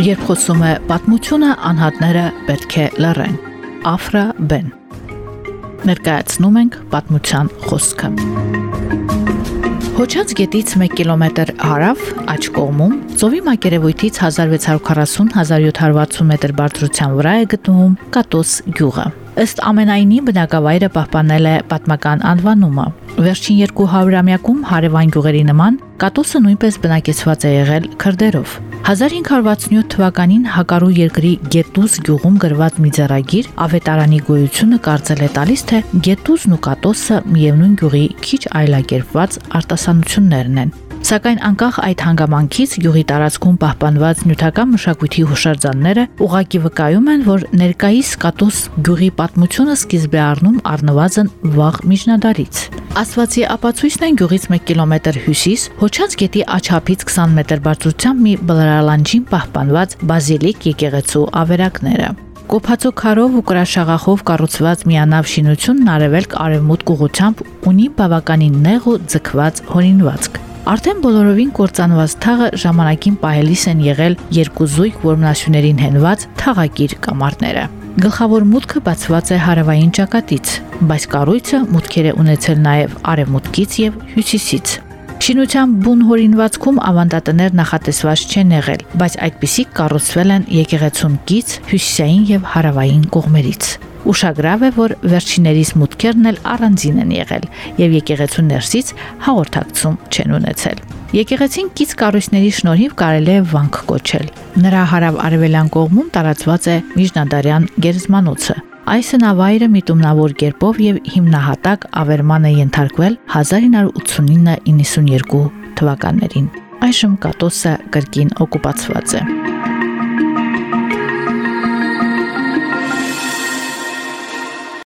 Երբ խոսում է պատմությունը, անհատները պետք է լռեն։ Աֆրա Բեն Ներկայացնում ենք պատմության խոսքը։ Հոչած գետից 1 կիլոմետր հարավ աջ կողմում ծովի մակերևույթից 1640-1760 մետր բարձրության վրա է գտնվում Կատոս գյուղը։ Ըստ ամենայնի բնակավայրը պահպանել է պատմական անվանումը։ Վերջին 200-ամյակում հարևան գյուղերի նման Կատոսը նույնպես բնակեցված է եղել քրդերով։ 1567 թվականին Հակարու երկրի Գետուզ գյուղում գրված մի ձեռագիր ավետարանի գոյությունը կարծել է տալիս, թե Գետուզն ու Կատոսը միևնույն գյուղի քիչ այլակերպված արտասանություններն են։ Սակայն անկախ այդ հանգամանքից յուղի տարածքում պահպանված նյութական մշակույթի հուշարձանները ուղակի վկայում են, որ ներկայիս Կատոս յուղի պատմությունը սկիզբ է առնում առնվազն վաղ միջնադարից։ Աստվածի ապացույցն են յուղից 1 կիլոմետր հյուսիս Հոչած գետի աչափից 20 մետր բարձրությամբ մի բլրալանջին պահպանված բազիլիկ եկեղեցու ավերակները։ Կոփածո քարով ու կրաշաղախով կառուցված միանավ շինությունն արևելք արևմուտք ուղությամբ ունի բավականին նեղ ու ձգված հորինվածք։ Արդեն բոլորովին կործանված թաղը ժամանակին պահելիս են եղել երկու զույգ որմնասյուներին հենված թաղակիր կամարները։ Գլխավոր մուտքը բացված է հարավային ճակատից, բայց կառույցը մուտքեր է ունեցել նաև արևմուտքից եւ հյուսիսից։ Շինության բուն հորինվածքում ավանդատներ նախատեսված չեն եղել, բայց այդպիսիք կառուցվել են եկեղեցուն կից հյուսիսային եւ հարավային կողմերից։ Ուշագրավ է, որ վերջիներիս մուտքերն էլ առանձին են եղել եւ եկեղեցու ներսից հաղորդակցում չեն ունեցել։ Եկեղեցին կից կառույցների շնորհիվ կարելի է վանք կոչել։ Նրա հարավ-արևելյան կողմում տարածված է միջնադարյան գերզմանոցը։ Այս նավայրը միտումնավոր կերպով եւ հիմնահատակ ավերման է ենթարկվել 1989-92 թվականներին։ Այժմ Կատոսը կրկին օկուպացված է։